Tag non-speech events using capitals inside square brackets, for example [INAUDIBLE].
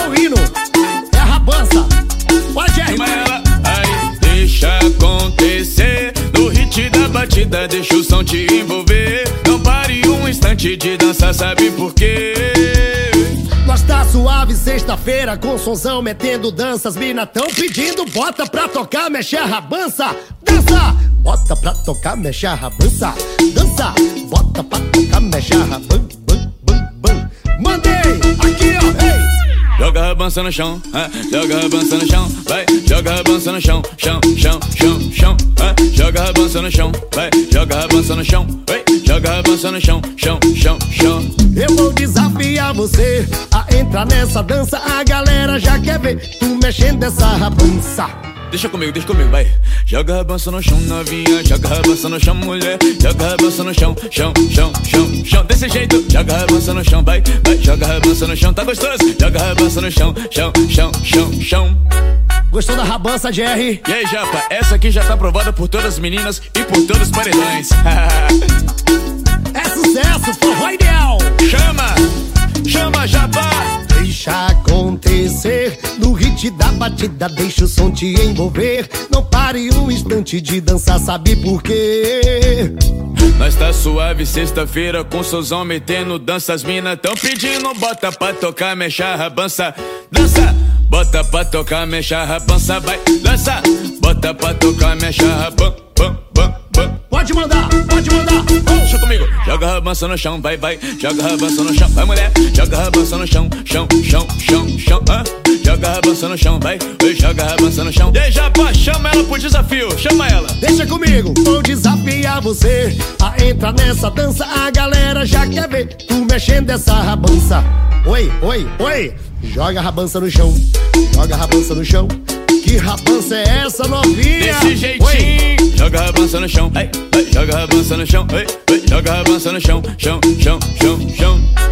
é o hino. É a rabança. Pode Chama ela, aí, deixa acontecer. No hit da batida, deixa o som te envolver. Não pare um instante de dançar, sabe por quê? Nós tá suave sexta-feira com sonzão metendo danças. Mina tão pedindo, bota pra tocar, mexe a rabança. Dança! Bota pra tocar, mexe a rabança. Dança! Bota pra tocar, mexe a rabança. Joga a rabança no chão, ah, joga a rabança no chão, vai, joga a rabança no chão, chão, chão, chão, chão, ah, joga a rabança no chão, vai, joga a rabança no chão, vai, joga a rabança no chão, chão, chão, chão. Eu vou desafiar você a entrar nessa dança. A galera já quer ver tu mexendo essa rabança. Deixa comigo, deixa comigo, vai. Joga a rabança no chão, novinha. Joga a rabança no chão, mulher. Joga a rabança no chão, chão, chão, chão, chão. Desse jeito, joga a rabança no chão, vai, vai. Joga a rabança no chão, tá gostoso. Joga a rabança no chão, chão, chão, chão, chão. Gostou da rabança, Jerry? E aí, Japa, essa aqui já tá aprovada por todas as meninas e por todos os paredões. [LAUGHS] acontecer no hit da batida, deixa o som te envolver. Não pare um instante de dançar, sabe por quê? Nós tá suave sexta-feira com sozão metendo dança. As mina tão pedindo, bota pra tocar, mexe a rabança. Dança, bota pra tocar, mexe a rabança, vai. Dança, bota pra tocar, mexe a rabança. Bam, bam, bam. Pode mandar, pode mandar. Deixa comigo, joga a rabança no chão, vai, vai. Joga a rabança no chão, vai mulher. Joga a rabança no chão, chão, chão, chão, chão. Ah, joga a rabança no chão, vai. vai, Joga a rabança no chão. E aí, Japa, chama ela pro desafio, chama ela. Deixa comigo, vou desafiar você a entrar nessa dança. A galera já quer ver tu mexendo essa rabança. Oi, oi, oi. Joga a rabança no chão, joga a rabança no chão. Que rabança é essa, novinha? Desse jeitinho, joga a rabança no chão, ai, ai, joga a rabança no chão, ai, ai, joga a rabança no chão, chão, chão, chão, chão.